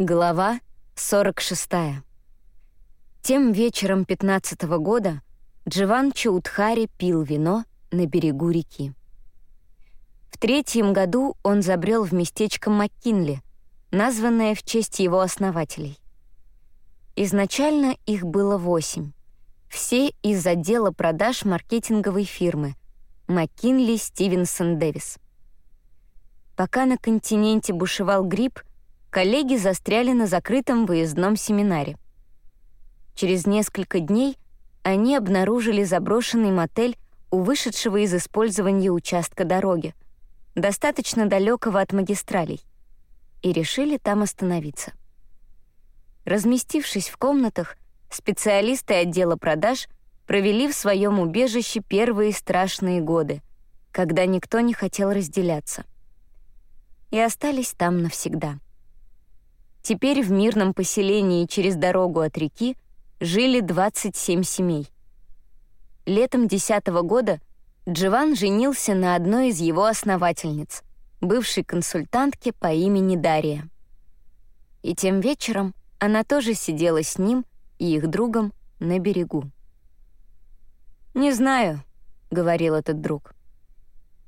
Глава 46. Тем вечером 15 -го года Дживан Чаудхари пил вино на берегу реки. В третьем году он забрел в местечко Маккинли, названное в честь его основателей. Изначально их было восемь. Все из отдела продаж маркетинговой фирмы Маккинли Стивенсон Дэвис. Пока на континенте бушевал грипп, коллеги застряли на закрытом выездном семинаре. Через несколько дней они обнаружили заброшенный мотель у вышедшего из использования участка дороги, достаточно далекого от магистралей, и решили там остановиться. Разместившись в комнатах, специалисты отдела продаж провели в своем убежище первые страшные годы, когда никто не хотел разделяться. И остались там навсегда. Теперь в мирном поселении через дорогу от реки жили 27 семей. Летом 10 -го года Дживан женился на одной из его основательниц, бывшей консультантке по имени Дария. И тем вечером она тоже сидела с ним и их другом на берегу. «Не знаю», — говорил этот друг.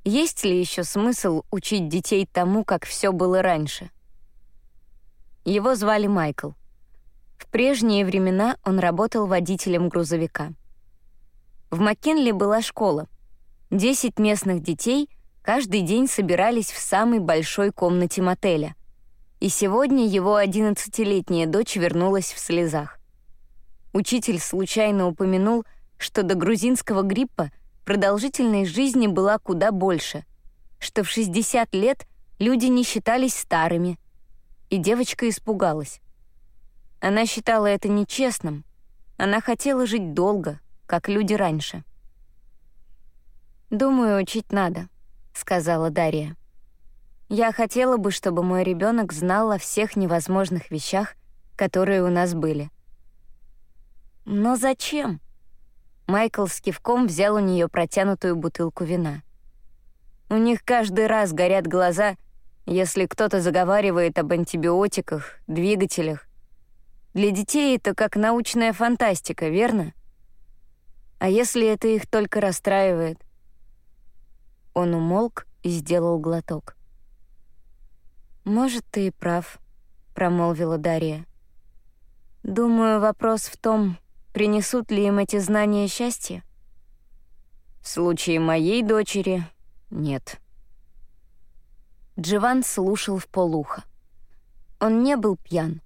«Есть ли еще смысл учить детей тому, как все было раньше?» Его звали Майкл. В прежние времена он работал водителем грузовика. В Маккенли была школа. Десять местных детей каждый день собирались в самой большой комнате мотеля. И сегодня его одиннадцатилетняя дочь вернулась в слезах. Учитель случайно упомянул, что до грузинского гриппа продолжительность жизни была куда больше, что в 60 лет люди не считались старыми — и девочка испугалась. Она считала это нечестным. Она хотела жить долго, как люди раньше. «Думаю, учить надо», — сказала Дарья. «Я хотела бы, чтобы мой ребенок знал о всех невозможных вещах, которые у нас были». «Но зачем?» Майкл с кивком взял у нее протянутую бутылку вина. «У них каждый раз горят глаза — если кто-то заговаривает об антибиотиках, двигателях. Для детей это как научная фантастика, верно? А если это их только расстраивает? Он умолк и сделал глоток. «Может, ты и прав», — промолвила Дарья. «Думаю, вопрос в том, принесут ли им эти знания счастье?» «В случае моей дочери — нет», Дживан слушал в полуха. Он не был пьян,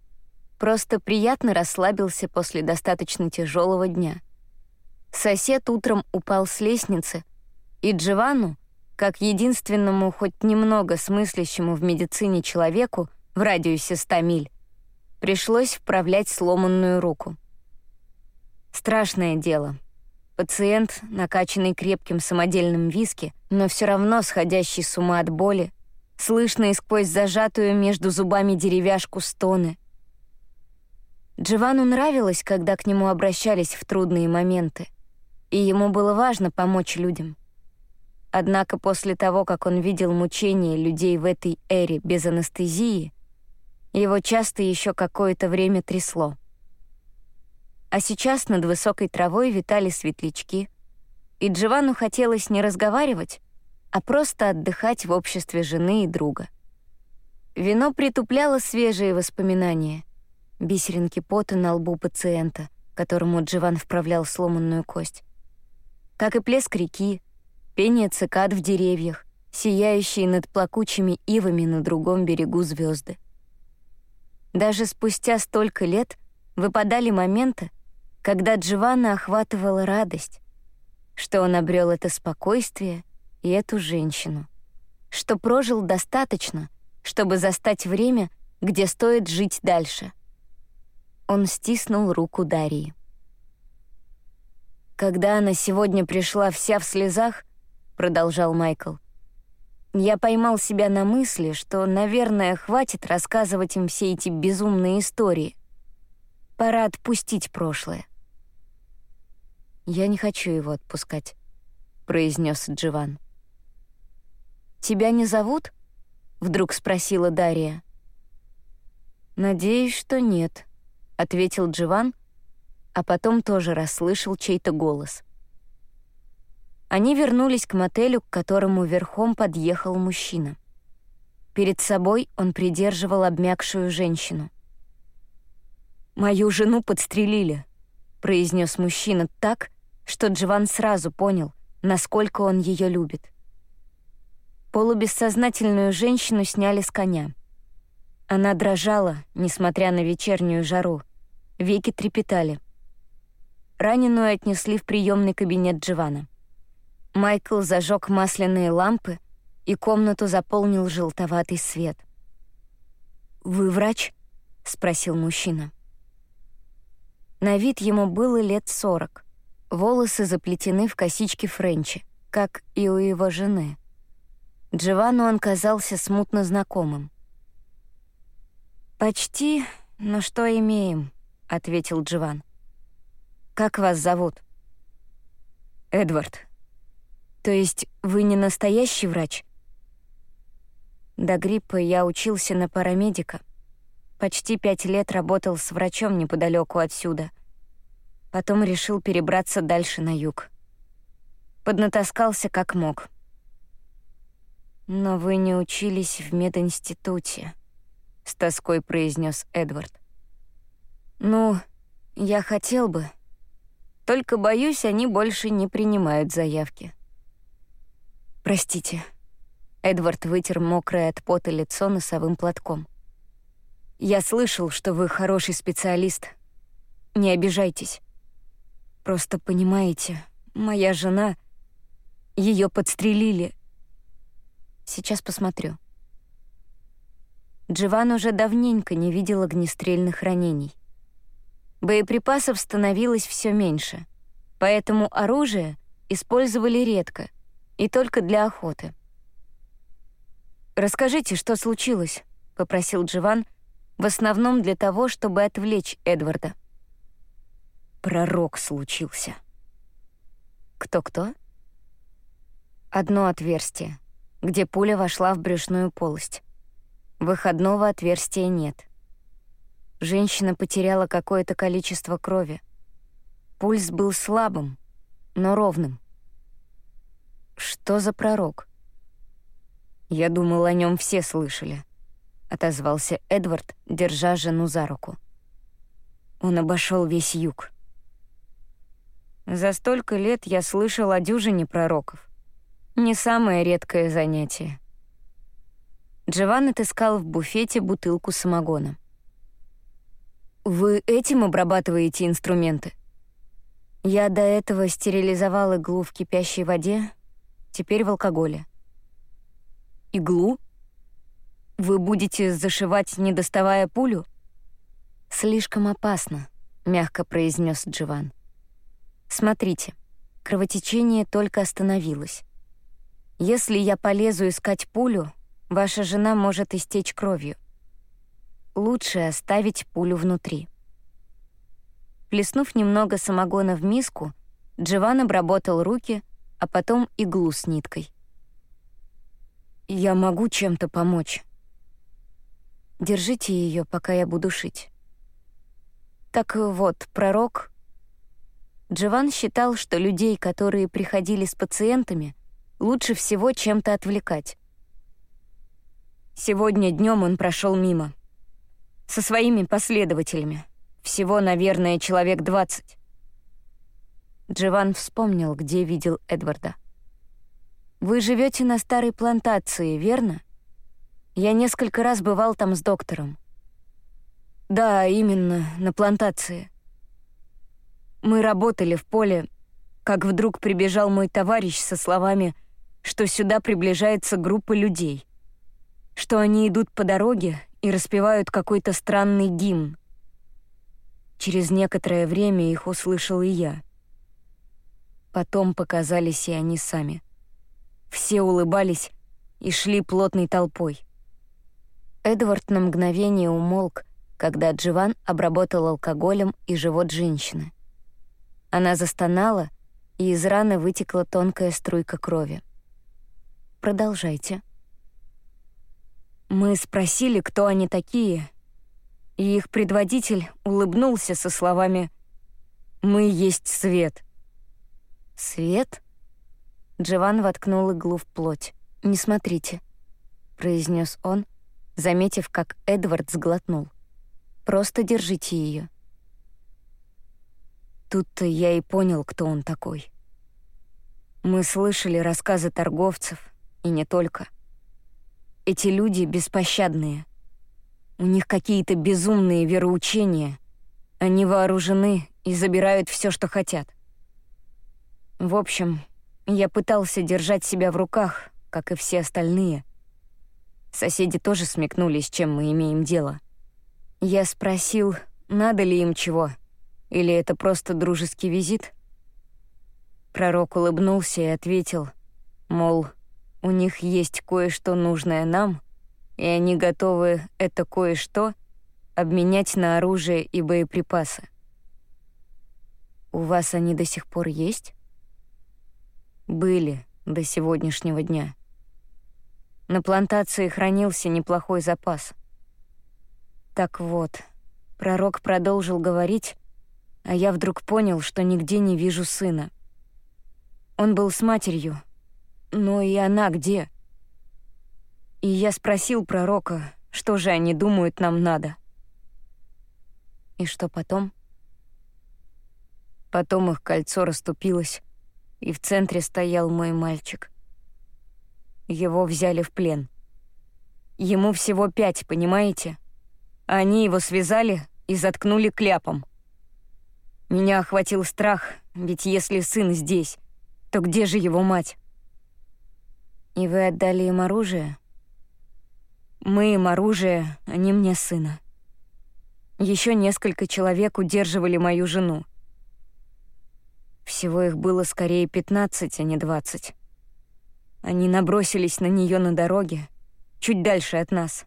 просто приятно расслабился после достаточно тяжелого дня. Сосед утром упал с лестницы, и Дживану, как единственному хоть немного смыслящему в медицине человеку в радиусе 100 миль, пришлось вправлять сломанную руку. Страшное дело. Пациент, накачанный крепким самодельным виски, но все равно сходящий с ума от боли, слышные сквозь зажатую между зубами деревяшку стоны. Джовану нравилось, когда к нему обращались в трудные моменты, и ему было важно помочь людям. Однако после того, как он видел мучения людей в этой эре без анестезии, его часто еще какое-то время трясло. А сейчас над высокой травой витали светлячки, и Джовану хотелось не разговаривать, а просто отдыхать в обществе жены и друга. Вино притупляло свежие воспоминания. Бисеринки пота на лбу пациента, которому Дживан вправлял сломанную кость. Как и плеск реки, пение цикад в деревьях, сияющие над плакучими ивами на другом берегу звезды. Даже спустя столько лет выпадали моменты, когда Дживана охватывала радость, что он обрел это спокойствие — и эту женщину, что прожил достаточно, чтобы застать время, где стоит жить дальше. Он стиснул руку Дарьи. «Когда она сегодня пришла вся в слезах», — продолжал Майкл, «я поймал себя на мысли, что, наверное, хватит рассказывать им все эти безумные истории. Пора отпустить прошлое». «Я не хочу его отпускать», — произнес Дживан. «Тебя не зовут?» — вдруг спросила Дарья. «Надеюсь, что нет», — ответил Дживан, а потом тоже расслышал чей-то голос. Они вернулись к мотелю, к которому верхом подъехал мужчина. Перед собой он придерживал обмякшую женщину. «Мою жену подстрелили», — произнес мужчина так, что Дживан сразу понял, насколько он ее любит. Полубессознательную женщину сняли с коня. Она дрожала, несмотря на вечернюю жару. Веки трепетали. Раненую отнесли в приемный кабинет Дживана. Майкл зажег масляные лампы, и комнату заполнил желтоватый свет. «Вы врач?» — спросил мужчина. На вид ему было лет сорок. Волосы заплетены в косички Френчи, как и у его жены. Джованну он казался смутно знакомым. «Почти, но что имеем?» — ответил Джован. «Как вас зовут?» «Эдвард», то есть вы не настоящий врач? До гриппа я учился на парамедика. Почти пять лет работал с врачом неподалеку отсюда. Потом решил перебраться дальше на юг. Поднатаскался как мог. «Но вы не учились в мединституте», — с тоской произнес Эдвард. «Ну, я хотел бы. Только, боюсь, они больше не принимают заявки». «Простите». Эдвард вытер мокрое от пота лицо носовым платком. «Я слышал, что вы хороший специалист. Не обижайтесь. Просто понимаете, моя жена... Ее подстрелили. Сейчас посмотрю». Дживан уже давненько не видел огнестрельных ранений. Боеприпасов становилось все меньше, поэтому оружие использовали редко, и только для охоты. «Расскажите, что случилось?» — попросил Дживан, в основном для того, чтобы отвлечь Эдварда. Пророк случился. Кто-кто? Одно отверстие, где пуля вошла в брюшную полость. Выходного отверстия нет. Женщина потеряла какое-то количество крови. Пульс был слабым, но ровным. Что за пророк? Я думал, о нем все слышали, отозвался Эдвард, держа жену за руку. Он обошел весь юг. За столько лет я слышал о дюжине пророков. Не самое редкое занятие. Джован отыскал в буфете бутылку самогона. «Вы этим обрабатываете инструменты?» Я до этого стерилизовал иглу в кипящей воде, теперь в алкоголе. Иглу? Вы будете зашивать, не доставая пулю? Слишком опасно, мягко произнес Дживан. Смотрите, кровотечение только остановилось. Если я полезу искать пулю, ваша жена может истечь кровью. Лучше оставить пулю внутри. Плеснув немного самогона в миску, Дживан обработал руки — а потом иглу с ниткой. «Я могу чем-то помочь. Держите ее, пока я буду шить». Так вот, пророк... Джован считал, что людей, которые приходили с пациентами, лучше всего чем-то отвлекать. Сегодня днем он прошел мимо. Со своими последователями. Всего, наверное, человек двадцать. Дживан вспомнил, где видел Эдварда. «Вы живете на старой плантации, верно? Я несколько раз бывал там с доктором». «Да, именно, на плантации. Мы работали в поле, как вдруг прибежал мой товарищ со словами, что сюда приближается группа людей, что они идут по дороге и распевают какой-то странный гимн. Через некоторое время их услышал и я. Потом показались и они сами. Все улыбались и шли плотной толпой. Эдвард на мгновение умолк, когда Дживан обработал алкоголем и живот женщины. Она застонала, и из раны вытекла тонкая струйка крови. «Продолжайте». Мы спросили, кто они такие, и их предводитель улыбнулся со словами «Мы есть свет». «Свет?» Джован воткнул иглу в плоть. «Не смотрите», — произнес он, заметив, как Эдвард сглотнул. «Просто держите ее. Тут-то я и понял, кто он такой. Мы слышали рассказы торговцев, и не только. Эти люди беспощадные. У них какие-то безумные вероучения. Они вооружены и забирают все, что хотят. В общем, я пытался держать себя в руках, как и все остальные. Соседи тоже смекнули, с чем мы имеем дело. Я спросил, надо ли им чего, или это просто дружеский визит. Пророк улыбнулся и ответил, мол, у них есть кое-что нужное нам, и они готовы это кое-что обменять на оружие и боеприпасы. У вас они до сих пор есть? Были до сегодняшнего дня. На плантации хранился неплохой запас. Так вот, пророк продолжил говорить, а я вдруг понял, что нигде не вижу сына. Он был с матерью, но и она где? И я спросил пророка, что же они думают нам надо. И что потом? Потом их кольцо расступилось, и в центре стоял мой мальчик. Его взяли в плен. Ему всего пять, понимаете? Они его связали и заткнули кляпом. Меня охватил страх, ведь если сын здесь, то где же его мать? И вы отдали им оружие? Мы им оружие, они мне сына. Еще несколько человек удерживали мою жену. Всего их было скорее 15, а не 20. Они набросились на нее на дороге, чуть дальше от нас.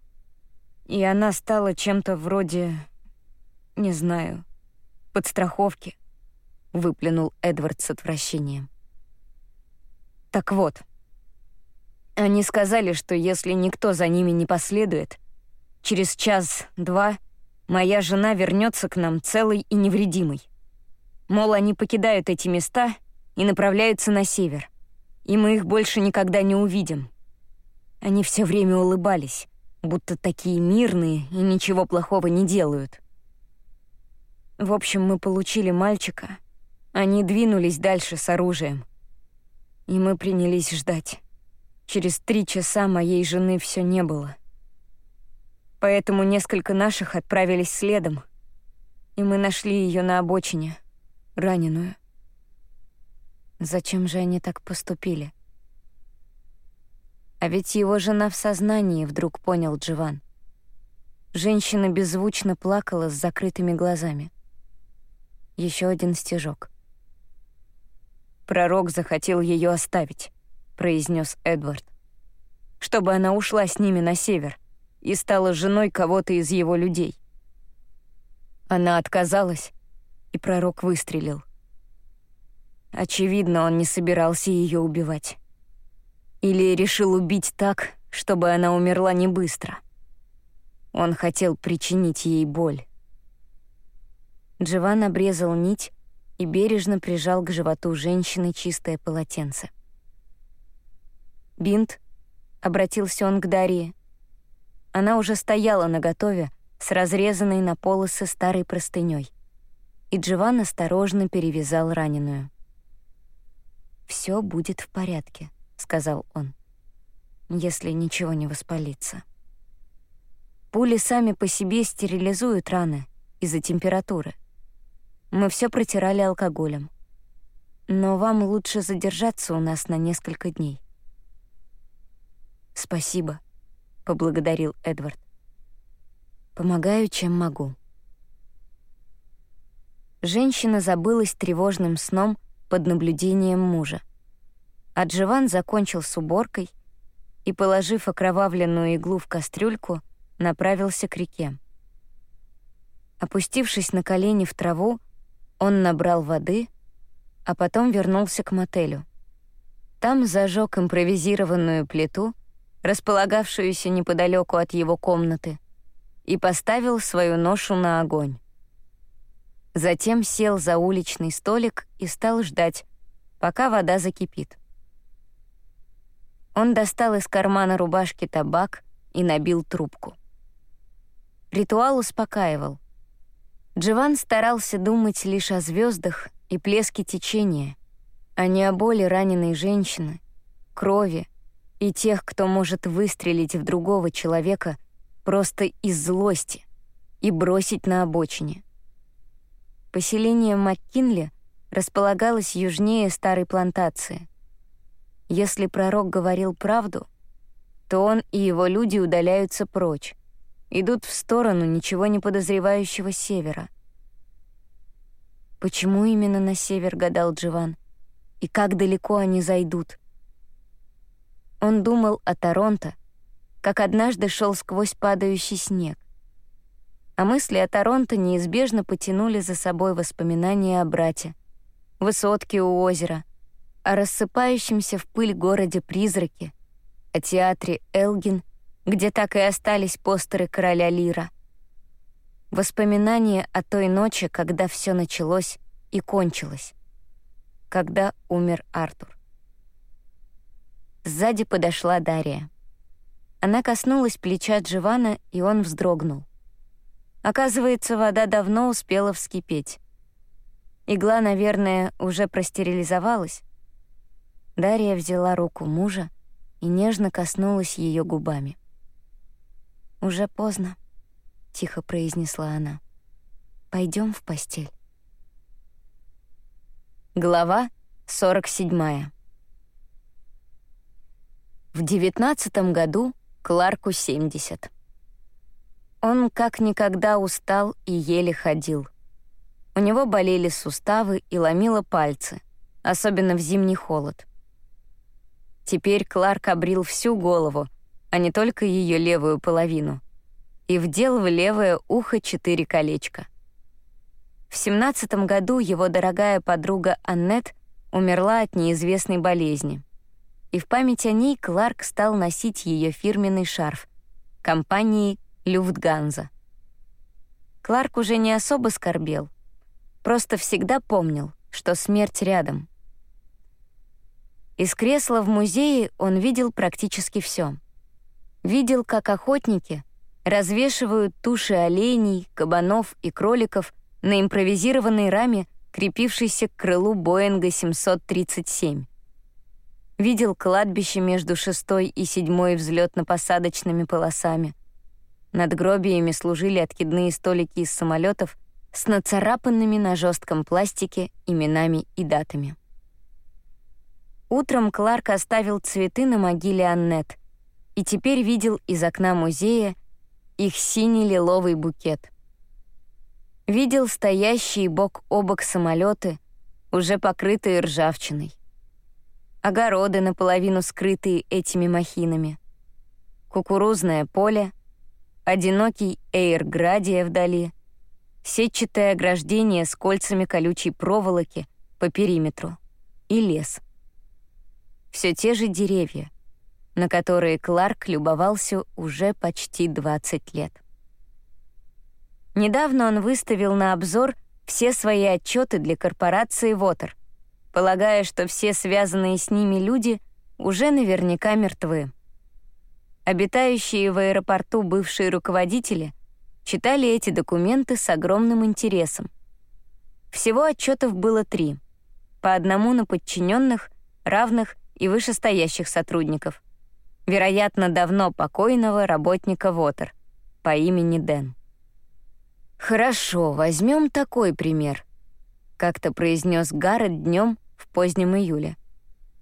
И она стала чем-то вроде... не знаю, подстраховки, — выплюнул Эдвард с отвращением. Так вот, они сказали, что если никто за ними не последует, через час-два моя жена вернется к нам целой и невредимой. Мол, они покидают эти места и направляются на север, и мы их больше никогда не увидим. Они все время улыбались, будто такие мирные и ничего плохого не делают. В общем, мы получили мальчика. Они двинулись дальше с оружием. И мы принялись ждать. Через три часа моей жены все не было. Поэтому несколько наших отправились следом, и мы нашли ее на обочине — раненую. Зачем же они так поступили? А ведь его жена в сознании, вдруг понял Дживан. Женщина беззвучно плакала с закрытыми глазами. Еще один стежок. «Пророк захотел ее оставить», — произнес Эдвард. «Чтобы она ушла с ними на север и стала женой кого-то из его людей». Она отказалась, и пророк выстрелил. Очевидно, он не собирался ее убивать. Или решил убить так, чтобы она умерла не быстро. Он хотел причинить ей боль. Джован обрезал нить и бережно прижал к животу женщины чистое полотенце. «Бинт», — обратился он к Дарье. Она уже стояла наготове с разрезанной на полосы старой простыней и Дживан осторожно перевязал раненую. «Все будет в порядке», — сказал он, — «если ничего не воспалится». Пули сами по себе стерилизуют раны из-за температуры. Мы все протирали алкоголем. Но вам лучше задержаться у нас на несколько дней. «Спасибо», — поблагодарил Эдвард. «Помогаю, чем могу». Женщина забылась тревожным сном под наблюдением мужа. А Джован закончил с уборкой и, положив окровавленную иглу в кастрюльку, направился к реке. Опустившись на колени в траву, он набрал воды, а потом вернулся к мотелю. Там зажег импровизированную плиту, располагавшуюся неподалеку от его комнаты, и поставил свою ношу на огонь. Затем сел за уличный столик и стал ждать, пока вода закипит. Он достал из кармана рубашки табак и набил трубку. Ритуал успокаивал. Джован старался думать лишь о звездах и плеске течения, а не о боли раненой женщины, крови и тех, кто может выстрелить в другого человека просто из злости и бросить на обочине. Поселение Маккинли располагалось южнее старой плантации. Если пророк говорил правду, то он и его люди удаляются прочь, идут в сторону ничего не подозревающего севера. Почему именно на север, гадал Дживан, и как далеко они зайдут? Он думал о Торонто, как однажды шел сквозь падающий снег а мысли о Торонто неизбежно потянули за собой воспоминания о брате, высотке у озера, о рассыпающемся в пыль городе призраки, о театре Элгин, где так и остались постеры короля Лира. Воспоминания о той ночи, когда все началось и кончилось, когда умер Артур. Сзади подошла Дарья. Она коснулась плеча Дживана, и он вздрогнул. Оказывается, вода давно успела вскипеть. Игла, наверное, уже простерилизовалась. Дарья взяла руку мужа и нежно коснулась ее губами. «Уже поздно», — тихо произнесла она. Пойдем в постель». Глава 47. В девятнадцатом году Кларку 70. Он как никогда устал и еле ходил. У него болели суставы и ломило пальцы, особенно в зимний холод. Теперь Кларк обрил всю голову, а не только ее левую половину, и вдел в левое ухо четыре колечка. В семнадцатом году его дорогая подруга Аннет умерла от неизвестной болезни. И в память о ней Кларк стал носить ее фирменный шарф компании Люфтганза. Кларк уже не особо скорбел, просто всегда помнил, что смерть рядом. Из кресла в музее он видел практически все. Видел, как охотники развешивают туши оленей, кабанов и кроликов на импровизированной раме, крепившейся к крылу Боинга 737. Видел кладбище между шестой и седьмой взлетно-посадочными полосами — над гробиями служили откидные столики из самолетов с нацарапанными на жестком пластике именами и датами. Утром Кларк оставил цветы на могиле Аннет и теперь видел из окна музея их синий-лиловый букет. Видел стоящие бок о бок самолеты, уже покрытые ржавчиной. Огороды, наполовину скрытые этими махинами. Кукурузное поле — одинокий эйр Градия вдали, сетчатое ограждение с кольцами колючей проволоки по периметру и лес. Все те же деревья, на которые Кларк любовался уже почти 20 лет. Недавно он выставил на обзор все свои отчеты для корпорации «Вотер», полагая, что все связанные с ними люди уже наверняка мертвы. Обитающие в аэропорту бывшие руководители читали эти документы с огромным интересом. Всего отчетов было три. По одному на подчиненных, равных и вышестоящих сотрудников. Вероятно, давно покойного работника ВОТР по имени Дэн. «Хорошо, возьмем такой пример», — как-то произнес Гаррет днем в позднем июле.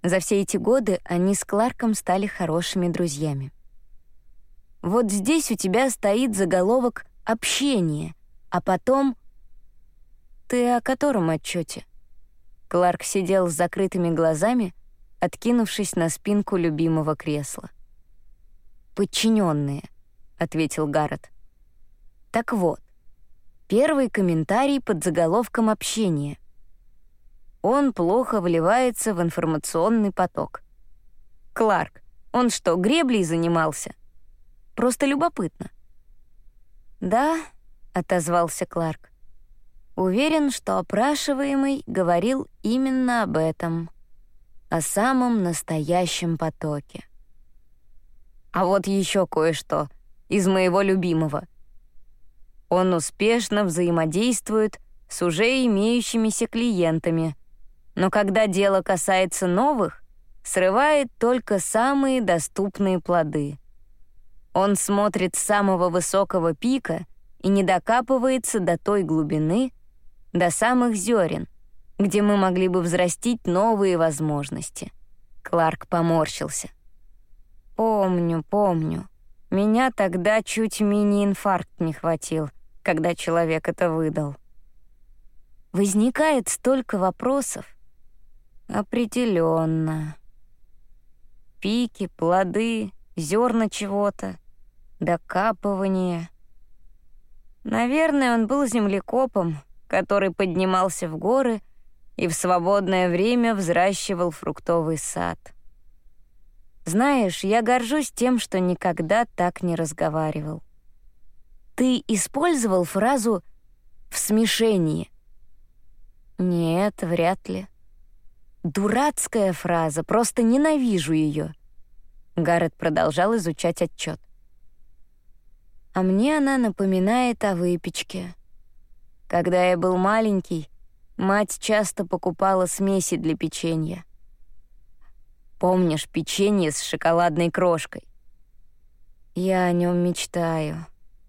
За все эти годы они с Кларком стали хорошими друзьями. Вот здесь у тебя стоит заголовок «Общение», а потом... Ты о котором отчете? Кларк сидел с закрытыми глазами, откинувшись на спинку любимого кресла. «Подчиненные», — ответил Гаррет. «Так вот, первый комментарий под заголовком «Общение». Он плохо вливается в информационный поток. Кларк, он что, греблей занимался?» Просто любопытно. «Да», — отозвался Кларк. Уверен, что опрашиваемый говорил именно об этом, о самом настоящем потоке. А вот еще кое-что из моего любимого. Он успешно взаимодействует с уже имеющимися клиентами, но когда дело касается новых, срывает только самые доступные плоды. Он смотрит с самого высокого пика и не докапывается до той глубины, до самых зерен, где мы могли бы взрастить новые возможности. Кларк поморщился. Помню, помню. Меня тогда чуть мини-инфаркт не хватил, когда человек это выдал. Возникает столько вопросов. Определенно. Пики, плоды, зерна чего-то, докапывание. Наверное, он был землекопом, который поднимался в горы и в свободное время взращивал фруктовый сад. Знаешь, я горжусь тем, что никогда так не разговаривал. Ты использовал фразу «в смешении»? Нет, вряд ли. Дурацкая фраза, просто ненавижу ее. Гаррет продолжал изучать отчет. А мне она напоминает о выпечке. Когда я был маленький, мать часто покупала смеси для печенья. Помнишь печенье с шоколадной крошкой? Я о нем мечтаю.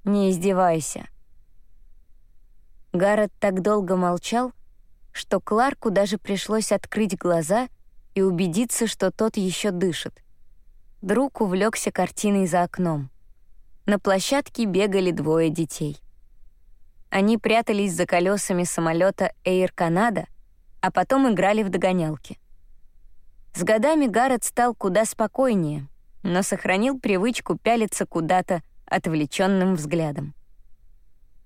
Не издевайся. Гаррет так долго молчал, что Кларку даже пришлось открыть глаза и убедиться, что тот еще дышит. Друг увлекся картиной за окном. На площадке бегали двое детей. Они прятались за колесами самолета Air Canada, а потом играли в догонялки. С годами Гаррет стал куда спокойнее, но сохранил привычку пялиться куда-то отвлеченным взглядом.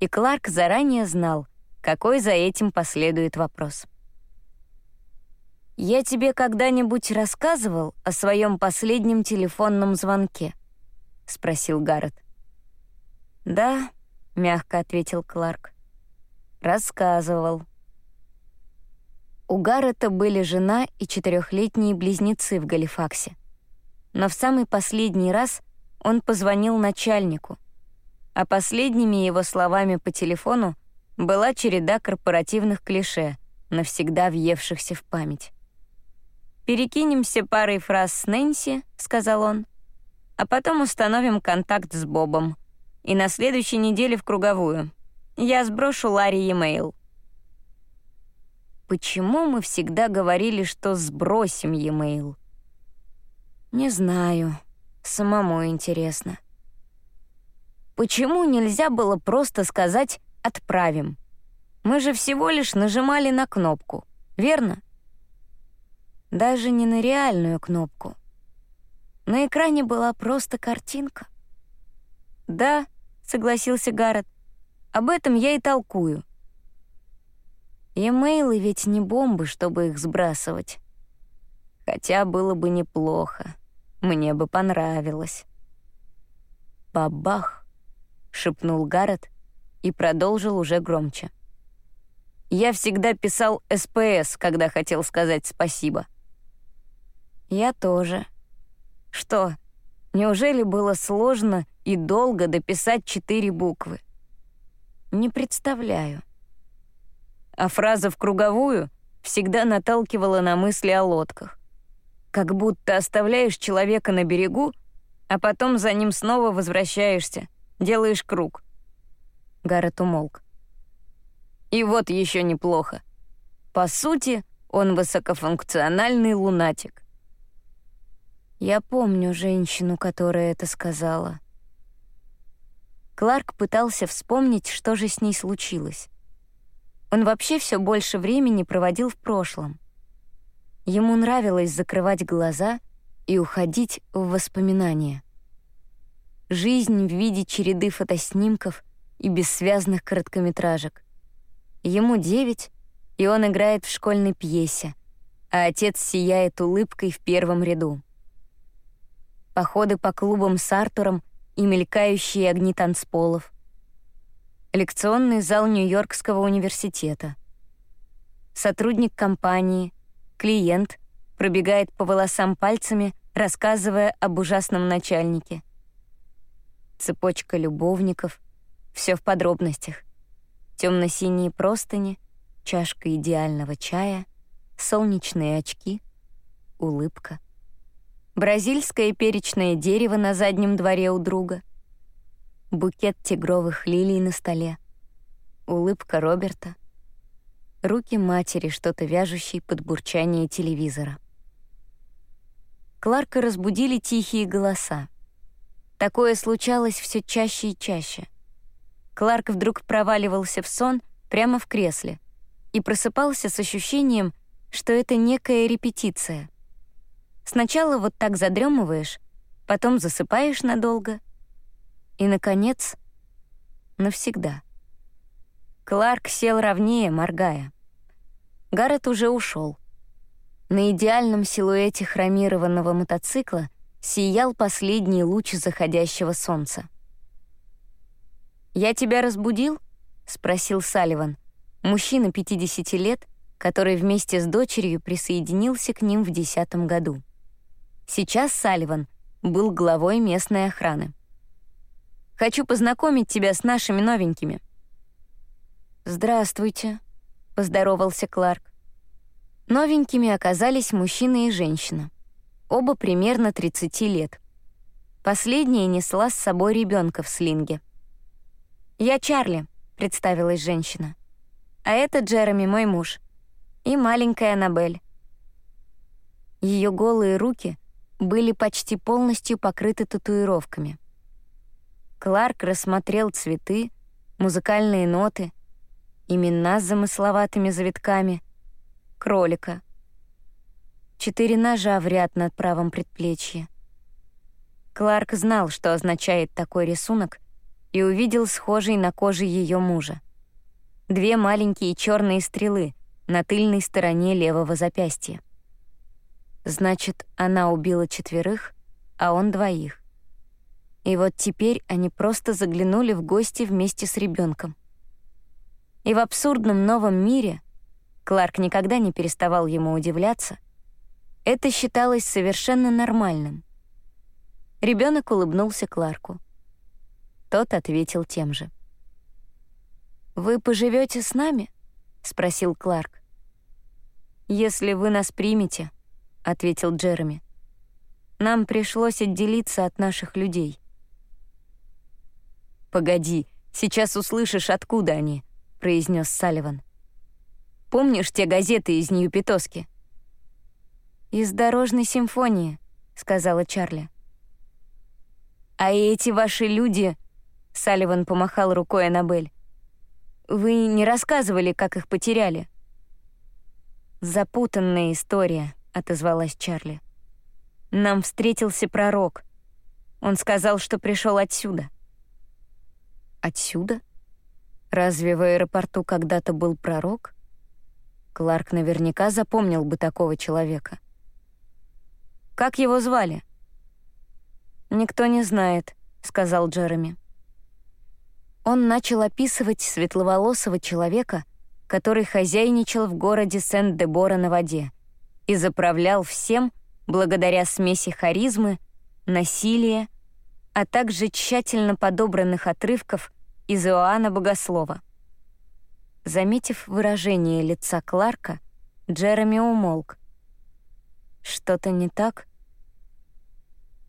И Кларк заранее знал, какой за этим последует вопрос. «Я тебе когда-нибудь рассказывал о своем последнем телефонном звонке?» — спросил Гаррет. «Да», — мягко ответил Кларк. «Рассказывал». У Гаррета были жена и четырехлетние близнецы в Галифаксе. Но в самый последний раз он позвонил начальнику, а последними его словами по телефону была череда корпоративных клише, навсегда въевшихся в память. «Перекинемся парой фраз с Нэнси», — сказал он, «а потом установим контакт с Бобом. И на следующей неделе в круговую. Я сброшу Ларри e-mail». Почему мы всегда говорили, что сбросим e-mail? Не знаю. Самому интересно. Почему нельзя было просто сказать «отправим»? Мы же всего лишь нажимали на кнопку, верно? Даже не на реальную кнопку. На экране была просто картинка. «Да», — согласился Гаррет, — «об этом я и толкую». Емейлы ведь не бомбы, чтобы их сбрасывать. Хотя было бы неплохо. Мне бы понравилось. «Бабах!» — шепнул Гаррет и продолжил уже громче. «Я всегда писал СПС, когда хотел сказать спасибо». «Я тоже». «Что, неужели было сложно и долго дописать четыре буквы?» «Не представляю» а фраза «в круговую» всегда наталкивала на мысли о лодках. Как будто оставляешь человека на берегу, а потом за ним снова возвращаешься, делаешь круг. Гаррет умолк. И вот еще неплохо. По сути, он высокофункциональный лунатик. Я помню женщину, которая это сказала. Кларк пытался вспомнить, что же с ней случилось. Он вообще все больше времени проводил в прошлом. Ему нравилось закрывать глаза и уходить в воспоминания. Жизнь в виде череды фотоснимков и бессвязных короткометражек. Ему девять, и он играет в школьной пьесе, а отец сияет улыбкой в первом ряду. Походы по клубам с Артуром и мелькающие огни танцполов. лекционный зал Нью-Йоркского университета. Сотрудник компании, клиент, пробегает по волосам пальцами, рассказывая об ужасном начальнике. Цепочка любовников, все в подробностях. Темно-синие простыни, чашка идеального чая, солнечные очки, улыбка. Бразильское перечное дерево на заднем дворе у друга. Букет тигровых лилий на столе. Улыбка Роберта. Руки матери, что-то вяжущей под бурчание телевизора. Кларка разбудили тихие голоса. Такое случалось все чаще и чаще. Кларк вдруг проваливался в сон прямо в кресле и просыпался с ощущением, что это некая репетиция. Сначала вот так задремываешь, потом засыпаешь надолго и, наконец, навсегда. Кларк сел ровнее, моргая. Гаррет уже ушел. На идеальном силуэте хромированного мотоцикла сиял последний луч заходящего солнца. «Я тебя разбудил?» — спросил Салливан, мужчина 50 лет, который вместе с дочерью присоединился к ним в десятом году. Сейчас Салливан был главой местной охраны. «Хочу познакомить тебя с нашими новенькими». «Здравствуйте», — поздоровался Кларк. Новенькими оказались мужчина и женщина. Оба примерно 30 лет. Последняя несла с собой ребенка в слинге. «Я Чарли», — представилась женщина. «А это Джереми, мой муж. И маленькая Аннабель». Ее голые руки были почти полностью покрыты татуировками. Кларк рассмотрел цветы, музыкальные ноты, имена с замысловатыми завитками — кролика. Четыре ножа в ряд над правым предплечье. Кларк знал, что означает такой рисунок, и увидел схожий на коже ее мужа. Две маленькие черные стрелы на тыльной стороне левого запястья. Значит, она убила четверых, а он двоих. И вот теперь они просто заглянули в гости вместе с ребенком. И в абсурдном новом мире — Кларк никогда не переставал ему удивляться. Это считалось совершенно нормальным. Ребенок улыбнулся Кларку. Тот ответил тем же. «Вы поживете с нами?» — спросил Кларк. «Если вы нас примете», — ответил Джереми. «Нам пришлось отделиться от наших людей». «Погоди, сейчас услышишь, откуда они», — произнес Салливан. Помнишь те газеты из Нью-Питоски?» «Из дорожной симфонии», — сказала Чарли. «А эти ваши люди...» — Салливан помахал рукой Аннабель. «Вы не рассказывали, как их потеряли?» «Запутанная история», — отозвалась Чарли. «Нам встретился пророк. Он сказал, что пришел отсюда». «Отсюда? Разве в аэропорту когда-то был пророк?» Кларк наверняка запомнил бы такого человека. «Как его звали?» «Никто не знает», — сказал Джереми. Он начал описывать светловолосого человека, который хозяйничал в городе Сент-де-Бора на воде и заправлял всем благодаря смеси харизмы, насилия, а также тщательно подобранных отрывков из Иоанна Богослова. Заметив выражение лица Кларка, Джереми умолк. «Что-то не так?»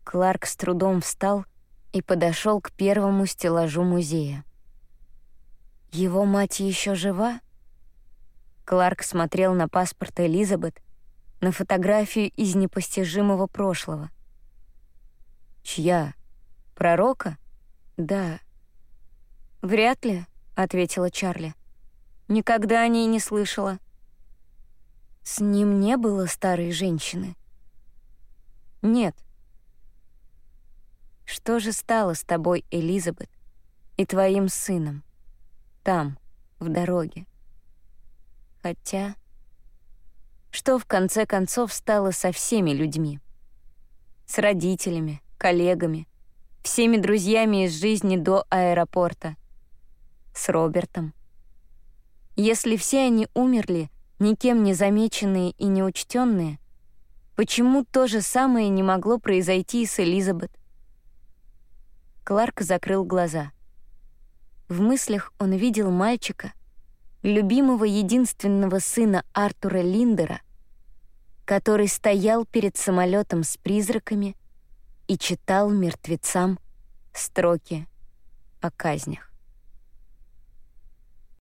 Кларк с трудом встал и подошел к первому стеллажу музея. «Его мать еще жива?» Кларк смотрел на паспорт Элизабет, на фотографию из непостижимого прошлого. «Чья? Пророка?» «Да». «Вряд ли», — ответила Чарли. Никогда о ней не слышала. С ним не было старой женщины? Нет. Что же стало с тобой, Элизабет, и твоим сыном? Там, в дороге. Хотя... Что в конце концов стало со всеми людьми? С родителями, коллегами, всеми друзьями из жизни до аэропорта — с Робертом. Если все они умерли, никем не замеченные и неучтенные, почему то же самое не могло произойти и с Элизабет? Кларк закрыл глаза. В мыслях он видел мальчика, любимого единственного сына Артура Линдера, который стоял перед самолетом с призраками и читал мертвецам строки о казнях.